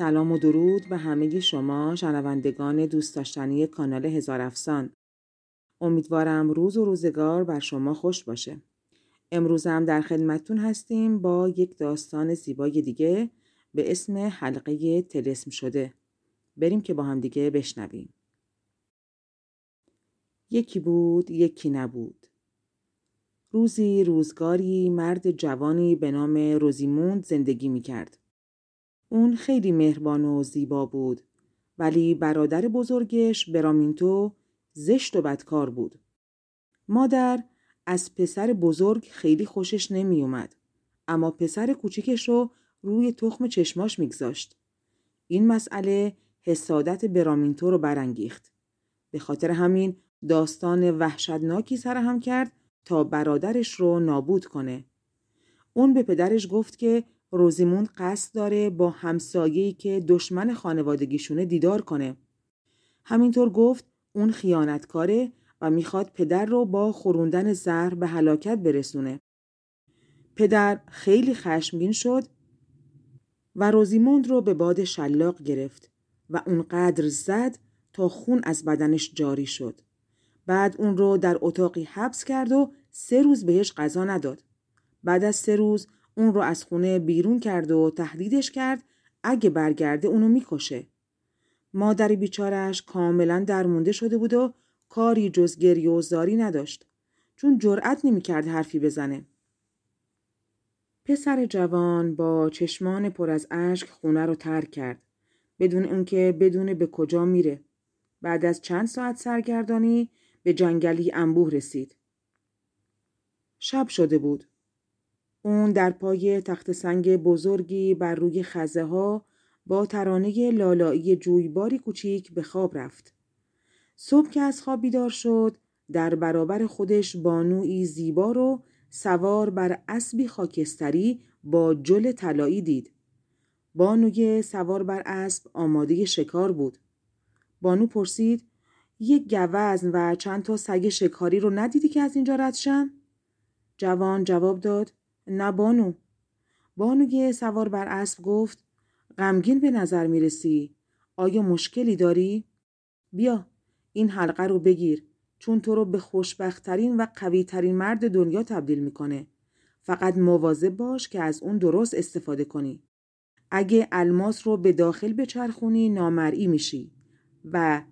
سلام و درود به همه شما شنوندگان دوست داشتنی کانال هزار افسان. امیدوارم روز و روزگار بر شما خوش باشه. امروز هم در خدمتتون هستیم با یک داستان زیبای دیگه به اسم حلقه تلسم شده. بریم که با هم دیگه بشنویم. یکی بود یکی نبود. روزی روزگاری مرد جوانی به نام روزیموند زندگی می کرد. اون خیلی مهربان و زیبا بود ولی برادر بزرگش برامینتو زشت و بدکار بود. مادر از پسر بزرگ خیلی خوشش نمی اومد. اما پسر کوچیکش رو روی تخم چشماش میگذاشت. این مسئله حسادت برامینتو رو برانگیخت. به خاطر همین داستان وحشتناکی سرهم کرد تا برادرش رو نابود کنه. اون به پدرش گفت که روزیموند قصد داره با همسایه‌ای که دشمن خانوادگیشونه دیدار کنه. همینطور گفت اون خیانتکاره و می‌خواد پدر رو با خوروندن زهر به هلاکت برسونه. پدر خیلی خشمگین شد و روزیموند رو به باد شلاق گرفت و اونقدر زد تا خون از بدنش جاری شد. بعد اون رو در اتاقی حبس کرد و سه روز بهش غذا نداد. بعد از سه روز اون رو از خونه بیرون کرد و تهدیدش کرد اگه برگرده اونو می‌کشه. مادر بیچارش کاملا درمونده شده بود و کاری جز گریه و زاری نداشت چون جرأت نمی‌کرد حرفی بزنه. پسر جوان با چشمان پر از اشک خونه رو ترک کرد بدون اینکه بدون به کجا میره. بعد از چند ساعت سرگردانی به جنگلی انبوه رسید. شب شده بود. اون در پای تخت سنگ بزرگی بر روی خزه ها با ترانه لالایی جویباری کوچیک به خواب رفت. صبح که از خواب بیدار شد در برابر خودش بانوی زیبا رو سوار بر اسبی خاکستری با جل طلایی دید. بانوی سوار بر اسب آماده شکار بود. بانو پرسید یک گوزن و چند تا سگ شکاری رو ندیدی که از اینجا رد شن؟ جوان جواب داد نه بانو. بانوی سوار بر اسب گفت غمگین به نظر می رسی. آیا مشکلی داری؟ بیا این حلقه رو بگیر چون تو رو به خوشبختترین و قویترین مرد دنیا تبدیل می‌کنه. فقط مواظب باش که از اون درست استفاده کنی. اگه الماس رو به داخل بچرخونی نامرئی میشی و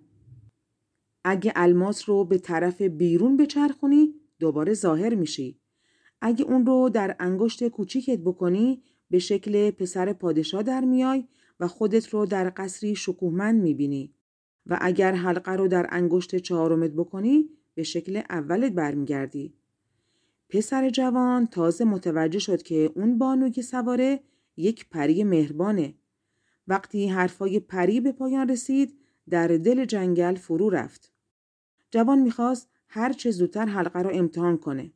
اگه الماس رو به طرف بیرون بچرخونی دوباره ظاهر میشی. اگه اون رو در انگشت کوچیکت بکنی به شکل پسر پادشاه در میای و خودت رو در قصری شکوهمند می‌بینی و اگر حلقه رو در انگشت چهارمت بکنی به شکل اولت برمیگردی. پسر جوان تازه متوجه شد که اون بانو که سواره یک پری مهربانه. وقتی حرفای پری به پایان رسید در دل جنگل فرو رفت. جوان می‌خواست هر چه زودتر حلقه رو امتحان کنه.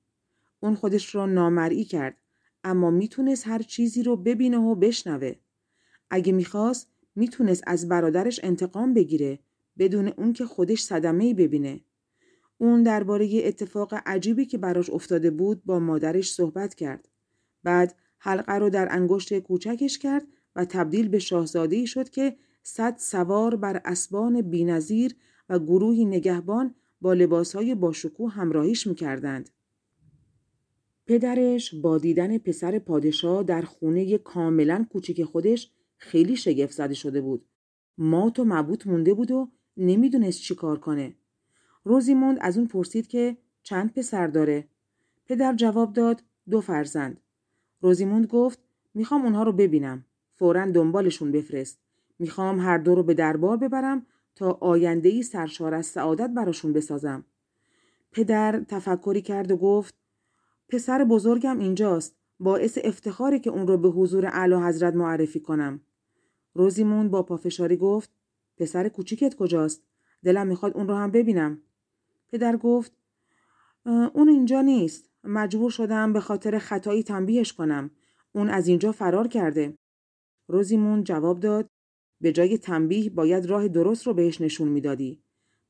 اون خودش رو نامرئی کرد اما می‌تونست هر چیزی رو ببینه و بشنوه. اگه می‌خواست می‌تونست از برادرش انتقام بگیره بدون اون که خودش صدمه ببینه. اون درباره اتفاق عجیبی که براش افتاده بود با مادرش صحبت کرد. بعد حلقه رو در انگشت کوچکش کرد و تبدیل به شاهزاده شد که صد سوار بر اسبان بینظیر و گروهی نگهبان با لباسهای باشکوه همراهیش می‌کردند. پدرش با دیدن پسر پادشاه در خونه کاملا کوچک خودش خیلی شگفت زده شده بود. مات و مبوط مونده بود و نمی‌دونست چی کار کنه. روزیموند از اون پرسید که چند پسر داره. پدر جواب داد دو فرزند. روزیموند گفت می‌خوام اونها رو ببینم. فورا دنبالشون بفرست. می‌خوام هر دو رو به دربار ببرم تا آینده سرشار از سعادت براشون بسازم. پدر تفکری کرد و گفت پسر بزرگم اینجاست باعث افتخاری که اون رو به حضور اعلی حضرت معرفی کنم. روزیمون با پافشاری گفت پسر کوچیکت کجاست؟ دلم می‌خواد اون رو هم ببینم. پدر گفت اون اینجا نیست. مجبور شدم به خاطر خطایی تنبیهش کنم. اون از اینجا فرار کرده. روزیمون جواب داد به جای تنبیه باید راه درست رو بهش نشون می‌دادی.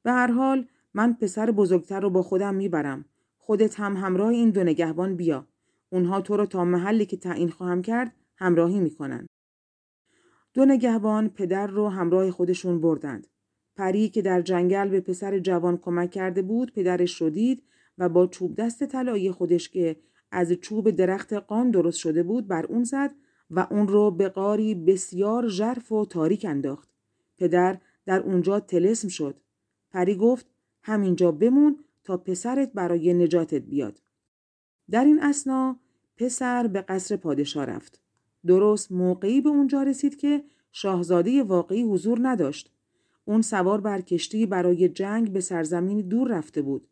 به هر حال من پسر بزرگتر رو با خودم می‌برم. خودت هم همراه این دو نگهبان بیا اونها تو رو تا محلی که تعیین خواهم کرد همراهی می‌کنن دو نگهبان پدر رو همراه خودشون بردند پری که در جنگل به پسر جوان کمک کرده بود پدرش رو دید و با چوب دست طلایی خودش که از چوب درخت قان درست شده بود بر اون زد و اون رو به قاری بسیار ژرف و تاریک انداخت. پدر در اونجا تلسم شد. پری گفت همینجا بمون تا پسرت برای نجاتت بیاد. در این اسنا پسر به قصر پادشاه رفت. درست موقعی به اونجا رسید که شاهزاده واقعی حضور نداشت. اون سوار بر کشتی برای جنگ به سرزمین دور رفته بود.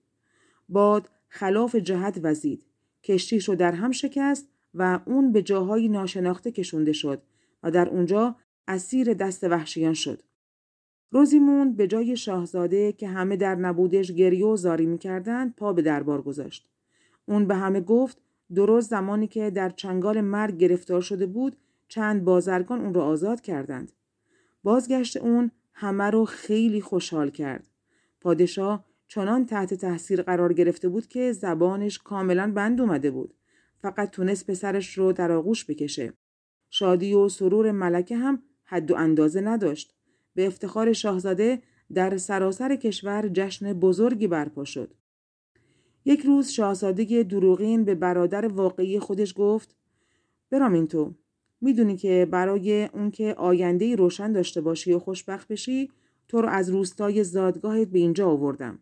باد خلاف جهت وزید. کشتیش رو در هم شکست و اون به جاهای ناشناخته کشونده شد و در اونجا اسیر دست وحشیان شد. روزیموند به جای شاهزاده که همه در نبودش گریه و زاری می‌کردند پا به دربار گذاشت. اون به همه گفت درست زمانی که در چنگال مرگ گرفتار شده بود چند بازرگان اون را آزاد کردند. بازگشت اون همه رو خیلی خوشحال کرد. پادشاه چنان تحت تاثیر قرار گرفته بود که زبانش کاملا بند اومده بود. فقط تونست پسرش رو در آغوش بکشه. شادی و سرور ملکه هم حد و اندازه نداشت. به افتخار شاهزاده در سراسر کشور جشن بزرگی برپا شد. یک روز شاهزاده دروغین به برادر واقعی خودش گفت برامین تو می‌دونی که برای اون که آینده روشن داشته باشی و خوشبخت بشی تو رو از روستای زادگاهت به اینجا آوردم.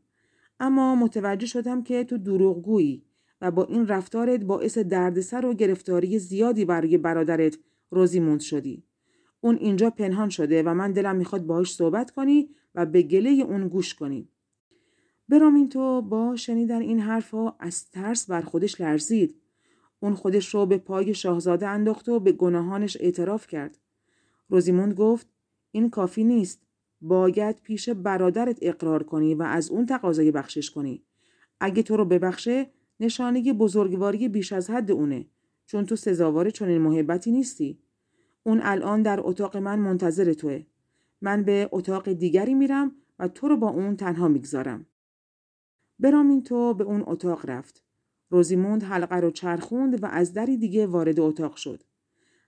اما متوجه شدم که تو دروغگویی و با این رفتارت باعث دردسر و گرفتاری زیادی برای برادرت روزیموند شدی. اون اینجا پنهان شده و من دلم می‌خواد باهاش صحبت کنی و به گله اون گوش کنی. برامین تو با شنیدن این حرفها از ترس بر خودش لرزید. اون خودش رو به پای شاهزاده انداخت و به گناهانش اعتراف کرد. روزیموند گفت این کافی نیست. باید پیش برادرت اقرار کنی و از اون تقاضای بخشش کنی. اگه تو رو ببخشه نشانه بزرگواری بیش از حد اونه چون تو سزاوار چنین محبتی نیستی. اون الان در اتاق من منتظر توه. من به اتاق دیگری میرم و تو رو با اون تنها می‌گذارم. برامین تو به اون اتاق رفت. روزیموند حلقه رو چرخوند و از دری دیگه وارد اتاق شد.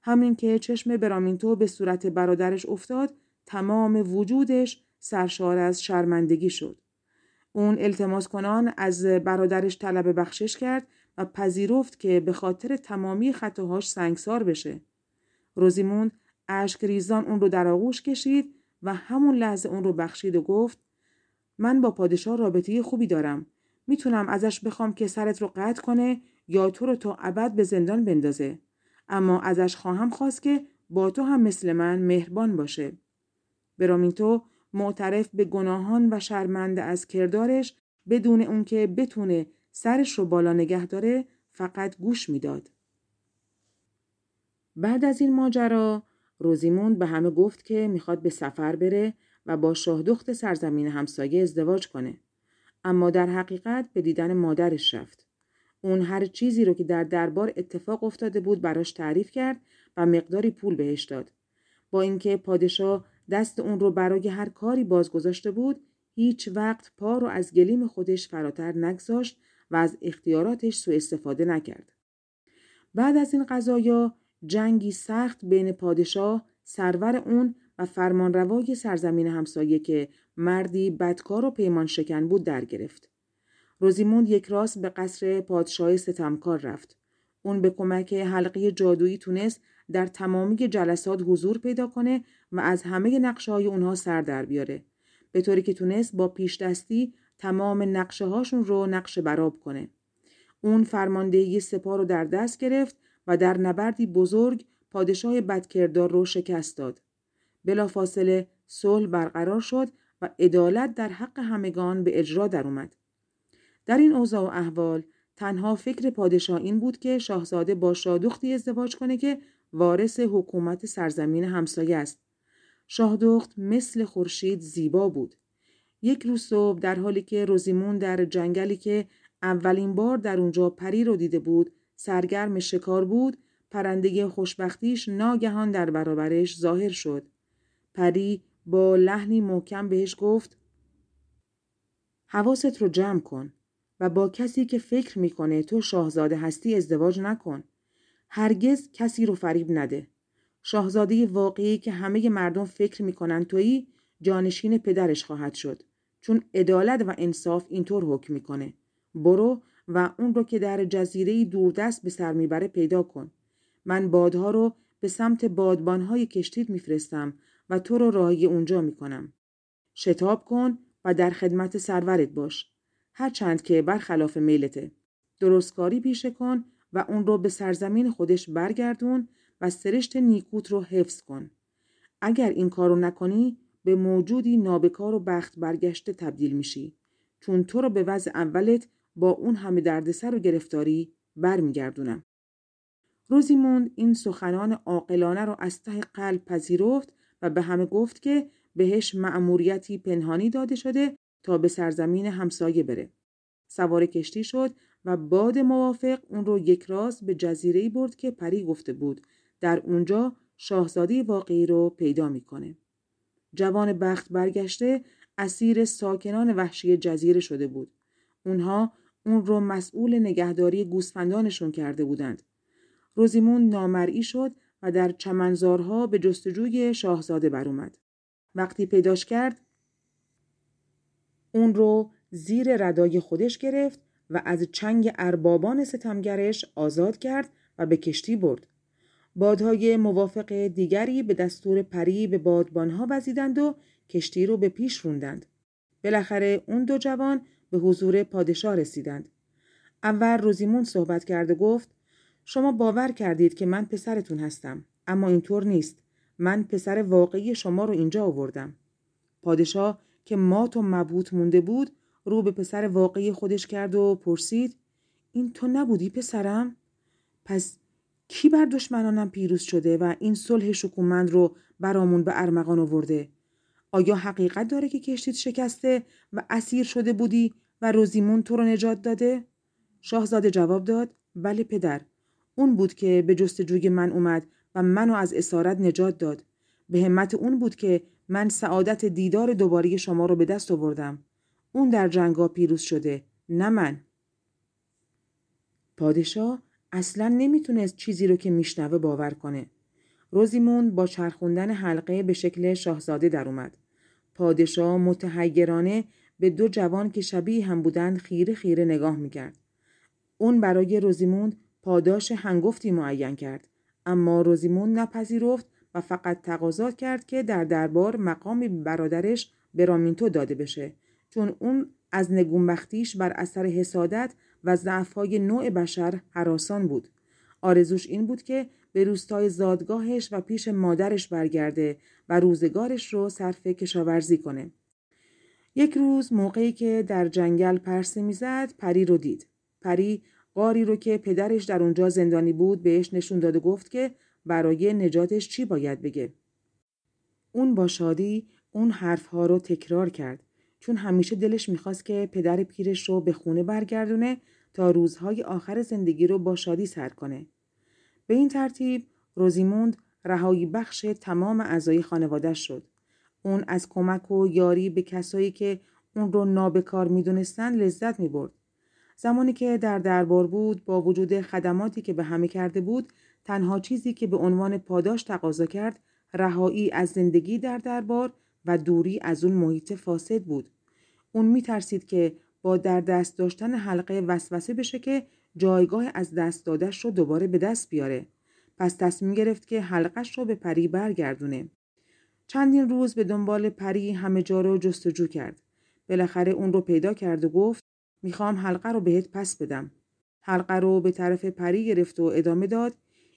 همین که چشم برامینتو به صورت برادرش افتاد تمام وجودش سرشار از شرمندگی شد. اون التماس کنان از برادرش طلب بخشش کرد و پذیرفت که به خاطر تمامی خطاهاش سنگسار بشه. روزیموند اشک ریزان اون رو در آغوش کشید و همون لحظه اون رو بخشید و گفت من با پادشاه رابطه خوبی دارم. می‌تونم ازش بخوام که سرت رو قطع کنه یا تو رو تا ابد به زندان بندازه. اما ازش خواهم خواست که با تو هم مثل من مهربان باشه. برامینتو معترف به گناهان و شرمنده از کردارش بدون اون که بتونه سرش رو بالا نگه داره فقط گوش می‌داد. بعد از این ماجرا روزیموند به همه گفت که می‌خواد به سفر بره و با شاهدخت سرزمین همسایه ازدواج کنه. اما در حقیقت به دیدن مادرش رفت. اون هر چیزی رو که در دربار اتفاق افتاده بود براش تعریف کرد و مقداری پول بهش داد. با اینکه پادشاه دست اون رو برای هر کاری بازگذاشته بود هیچ وقت پا رو از گلیم خودش فراتر نگذاشت و از اختیاراتش سوء استفاده نکرد. بعد از این قضایا جنگی سخت بین پادشاه سرور اون و فرمانروای سرزمین همسایه که مردی بدکار و پیمان شکن بود در گرفت. روزیموند یک راست به قصر پادشاه ستمکار رفت. اون به کمک حلقه جادویی تونست در تمامی جلسات حضور پیدا کنه و از همه نقشه های اونها سر در بیاره. به طوری که تونست با پیش دستی تمام نقشه هاشون رو نقش براب کنه. اون فرماندهی سپاه رو در دست گرفت و در نبردی بزرگ پادشاه بدکردار رو شکست داد. بلافاصله صلح برقرار شد و عدالت در حق همگان به اجرا در اومد. در این اوضاع و احوال تنها فکر پادشاه این بود که شاهزاده با شادختی ازدواج کنه که وارث حکومت سرزمین همسایه است. شاهدخت مثل خورشید زیبا بود. یک روز صبح در حالی که روزیمون در جنگلی که اولین بار در اونجا پری رو دیده بود سرگرم شکار بود پرنده خوشبختیش ناگهان در برابرش ظاهر شد. پری با لحنی محکم بهش گفت حواست رو جمع کن و با کسی که فکر می‌کنه تو شاهزاده هستی ازدواج نکن. هرگز کسی رو فریب نده. شاهزاده واقعی که همه مردم فکر می‌کنن تویی جانشین پدرش خواهد شد. چون عدالت و انصاف اینطور حکم می‌کنه. برو و اون رو که در جزیره دوردست به سر می‌بره پیدا کن. من بادها رو به سمت بادبانهای کشتیت میفرستم و تو رو راهی اونجا می‌کنم. شتاب کن و در خدمت سرورت باش. هرچند که برخلاف میلته. درستکاری پیشه کن و اون رو به سرزمین خودش برگردون و سرشت نیکوت رو حفظ کن. اگر این کارو نکنی به موجودی نابکار و بخت برگشته تبدیل میشی چون تو رو به وضع اولت با اون همه دردسر و گرفتاری برمیگردونم. روزی موند این سخنان عاقلانه رو از ته قلب پذیرفت و به همه گفت که بهش مأموریتی پنهانی داده شده تا به سرزمین همسایه بره. سوار کشتی شد و باد موافق اون رو یک راست به جزیره برد که پری گفته بود در اونجا شاهزاده واقعی رو پیدا می‌کنه. جوان بخت برگشته اسیر ساکنان وحشی جزیره شده بود. اونها اون رو مسئول نگهداری گوسفندانشون کرده بودند. روزیمون نامرئی شد و در چمنزارها به جستجوی شاهزاده بر اومد. وقتی پیداش کرد اون رو زیر ردای خودش گرفت و از چنگ اربابان ستمگرش آزاد کرد و به کشتی برد. بادهای موافق دیگری به دستور پری به بادبانها وزیدند و کشتی رو به پیش روندند. بالاخره اون دو جوان به حضور پادشاه رسیدند. اول روزیمون صحبت کرد و گفت شما باور کردید که من پسرتون هستم اما اینطور نیست. من پسر واقعی شما رو اینجا آوردم. پادشاه که مات و مبهوت مونده بود رو به پسر واقعی خودش کرد و پرسید این تو نبودی پسرم؟ پس کی بر دشمنانم پیروز شده و این صلح شکومند رو برامون به ارمغان آورده؟ آیا حقیقت داره که کشتید شکسته و اسیر شده بودی و روزیمون تو رو نجات داده؟ شاهزاده جواب داد بله پدر. اون بود که به جستجوی من اومد و منو از اسارت نجات داد. به همت اون بود که من سعادت دیدار دوباره شما رو به دست آوردم. اون در جنگا پیروز شده نه من. پادشاه اصلا نمی‌تونست چیزی رو که میشنوه باور کنه. روزیمون با چرخوندن حلقه به شکل شاهزاده در اومد. پادشاه متحیرانه به دو جوان که شبیه هم بودند خیره خیره نگاه می‌کرد اون برای روزیموند پاداش هنگفتی معین کرد اما روزیموند نپذیرفت و فقط تقاضا کرد که در دربار مقامی برادرش برامینتو داده بشه چون اون از نگونبختیش بر اثر حسادت و ضعفهای نوع بشر حراسان بود. آرزوش این بود که به روستای زادگاهش و پیش مادرش برگرده و روزگارش رو صرف کشاورزی کنه. یک روز موقعی که در جنگل پرسه می‌زد پری رو دید. پری قاری رو که پدرش در اونجا زندانی بود بهش نشون داد و گفت که برای نجاتش چی باید بگه. اون با شادی اون حرفها رو تکرار کرد چون همیشه دلش می‌خواست که پدر پیرش رو به خونه برگردونه تا روزهای آخر زندگی رو با شادی سر کنه. به این ترتیب روزیموند رهایی بخش تمام اعضای خانواده شد. اون از کمک و یاری به کسایی که اون رو نابکار می‌دونستن لذت می برد. زمانی که در دربار بود با وجود خدماتی که به همه کرده بود تنها چیزی که به عنوان پاداش تقاضا کرد رهایی از زندگی در دربار و دوری از اون محیط فاسد بود. اون می ترسید که با در دست داشتن حلقه وسوسه بشه که جایگاه از دست دادش رو دوباره به دست بیاره. پس تصمیم گرفت که حلقش رو به پری برگردونه. چندین روز به دنبال پری همه جا رو جستجو کرد. بالاخره اون رو پیدا کرد و گفت می‌خوام حلقه رو بهت پس بدم. حلقه رو به طرف پری گرفت و ادامه داد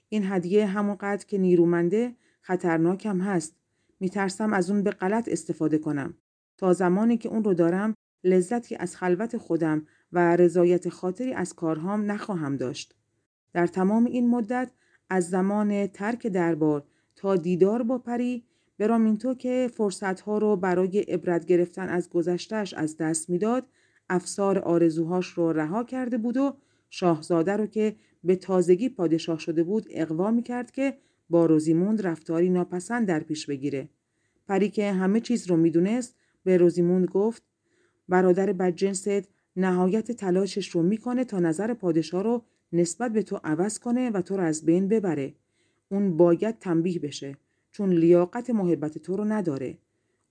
این هدیه همونقدر که نیرومنده خطرناکم هست. میترسم از اون به غلط استفاده کنم. تا زمانی که اون رو دارم لذتی از خلوت خودم و رضایت خاطری از کارهام نخواهم داشت. در تمام این مدت از زمان ترک دربار تا دیدار با پری برامینتو که فرصتها رو برای عبرت گرفتن از گذشتهش از دست می‌داد افسار آرزوهاش رو رها کرده بود و شاهزاده رو که به تازگی پادشاه شده بود اقوا می کرد که با روزیموند رفتاری ناپسند در پیش بگیره. پری که همه چیز رو می‌دونست به روزیموند گفت برادر بدجنست نهایت تلاشش رو می‌کنه تا نظر پادشاه رو نسبت به تو عوض کنه و تو رو از بین ببره. اون باید تنبیه بشه چون لیاقت محبت تو رو نداره.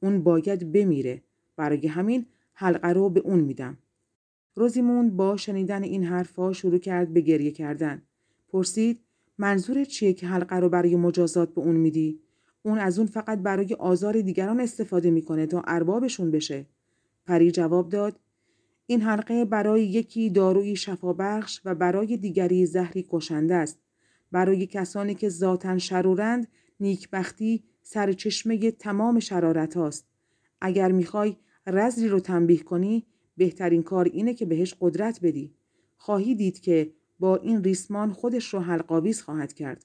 اون باید بمیره. برای همین حلقه رو به اون میدم. روزیموند با شنیدن این حرفها شروع کرد به گریه کردن. پرسید منظور چیه که حلقه رو برای مجازات به اون میدی؟ اون از اون فقط برای آزار دیگران استفاده می‌کنه تا اربابشون بشه. پری جواب داد این حلقه برای یکی داروی شفابخش و برای دیگری زهری کشنده است. برای کسانی که ذاتا شرورند نیکبختی سرچشمه تمام شرارت هاست. اگر می‌خوای رزلی رو تنبیه کنی بهترین کار اینه که بهش قدرت بدی. خواهی دید که با این ریسمان خودش رو حلقاویز خواهد کرد.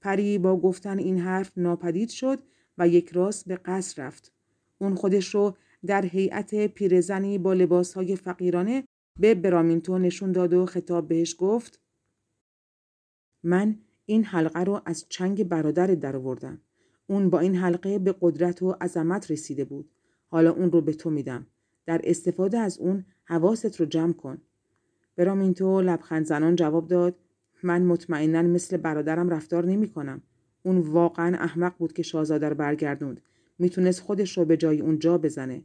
پری با گفتن این حرف ناپدید شد و یک راست به قصر رفت. اون خودش رو در هیئت پیرزنی با لباسهای فقیرانه به برامینتو نشون داد و خطاب بهش گفت من این حلقه رو از چنگ برادر درآوردم. اون با این حلقه به قدرت و عظمت رسیده بود. حالا اون رو به تو میدم. در استفاده از اون حواست رو جمع کن. برامینتو لبخند زنان جواب داد من مطمئنا مثل برادرم رفتار نمی کنم. اون واقعا احمق بود که شاهزاده رو برگردوند. می‌تونست خودش رو به جای اون جا بزنه.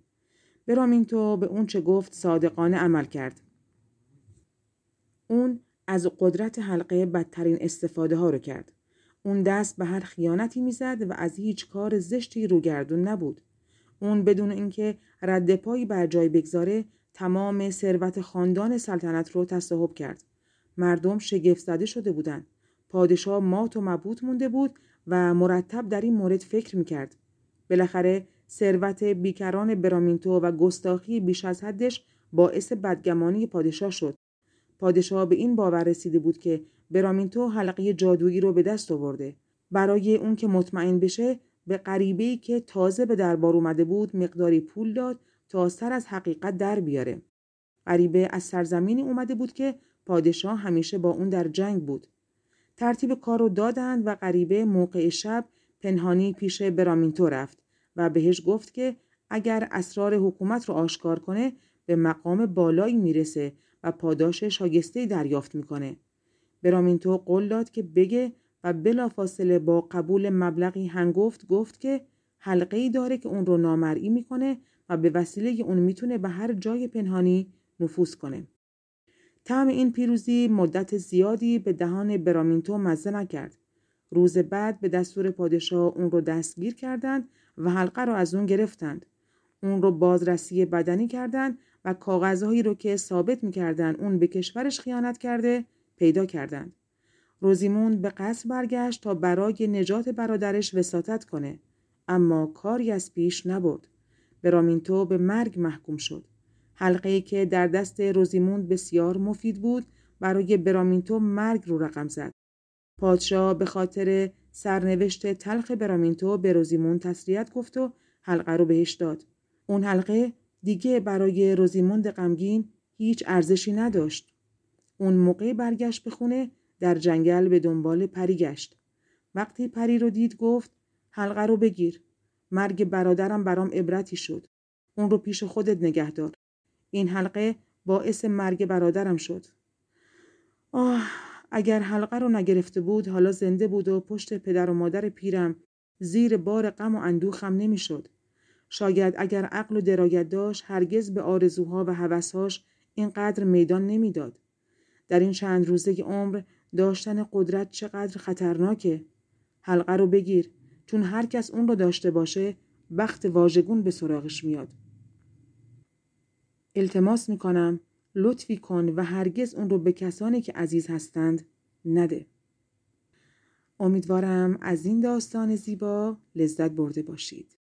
برامینتو به اون چه گفت صادقانه عمل کرد. اون از قدرت حلقه بدترین استفاده ها رو کرد. اون دست به هر خیانتی می‌زد و از هیچ کار زشتی روگردون نبود. اون بدون اینکه رد پایی بر جای بگذاره تمام ثروت خاندان سلطنت رو تصاحب کرد. مردم شگفت زده شده بودند. پادشاه مات و مبوط مونده بود و مرتب در این مورد فکر می‌کرد. بالاخره ثروت بیکران برامینتو و گستاخی بیش از حدش باعث بدگمانی پادشاه شد. پادشاه به این باور رسیده بود که برامینتو حلقه جادویی رو به دست آورده. برای اون که مطمئن بشه به غریبه‌ای که تازه به دربار اومده بود مقداری پول داد تا سر از حقیقت در بیاره. غریبه از سرزمینی اومده بود که پادشاه همیشه با اون در جنگ بود. ترتیب کار رو دادند و غریبه موقع شب پنهانی پیش برامینتو رفت و بهش گفت که اگر اسرار حکومت رو آشکار کنه به مقام بالایی می‌رسه و پاداش شاگسته دریافت می‌کنه. برامینتو قول داد که بگه و بلافاصله با قبول مبلغی هنگفت گفت که حلقه ای داره که اون رو نامرئی می‌کنه و به وسیله اون می‌تونه به هر جای پنهانی نفوذ کنه. طعم این پیروزی مدت زیادی به دهان برامینتو مزه نکرد. روز بعد به دستور پادشاه اون رو دستگیر کردند و حلقه رو از اون گرفتند. اون رو بازرسی بدنی کردند و کاغذهایی رو که ثابت می‌کردن اون به کشورش خیانت کرده پیدا کردند. روزیموند به قصر برگشت تا برای نجات برادرش وساطت کنه اما کاری از پیش نبرد. برامینتو به مرگ محکوم شد. حلقه که در دست روزیموند بسیار مفید بود برای برامینتو مرگ رو رقم زد. پادشاه به خاطر سرنوشت تلخ برامینتو به روزیموند تسلیت گفت و حلقه رو بهش داد. اون حلقه دیگه برای روزیموند غمگین هیچ ارزشی نداشت. اون موقع برگشت به خونه در جنگل به دنبال پری گشت. وقتی پری رو دید گفت حلقه رو بگیر. مرگ برادرم برام عبرتی شد. اون رو پیش خودت نگه دار. این حلقه باعث مرگ برادرم شد. آه اگر حلقه رو نگرفته بود حالا زنده بود و پشت پدر و مادر پیرم زیر بار غم و اندوخم نمی‌شد. شاید اگر عقل و درایت داشت هرگز به آرزوها و هوسهاش اینقدر میدان نمی‌داد. در این چند روزه عمر داشتن قدرت چقدر خطرناکه. حلقه رو بگیر چون هر کس اون رو داشته باشه بخت واژگون به سراغش میاد. التماس می‌کنم لطفی کن و هرگز اون رو به کسانی که عزیز هستند نده. امیدوارم از این داستان زیبا لذت برده باشید.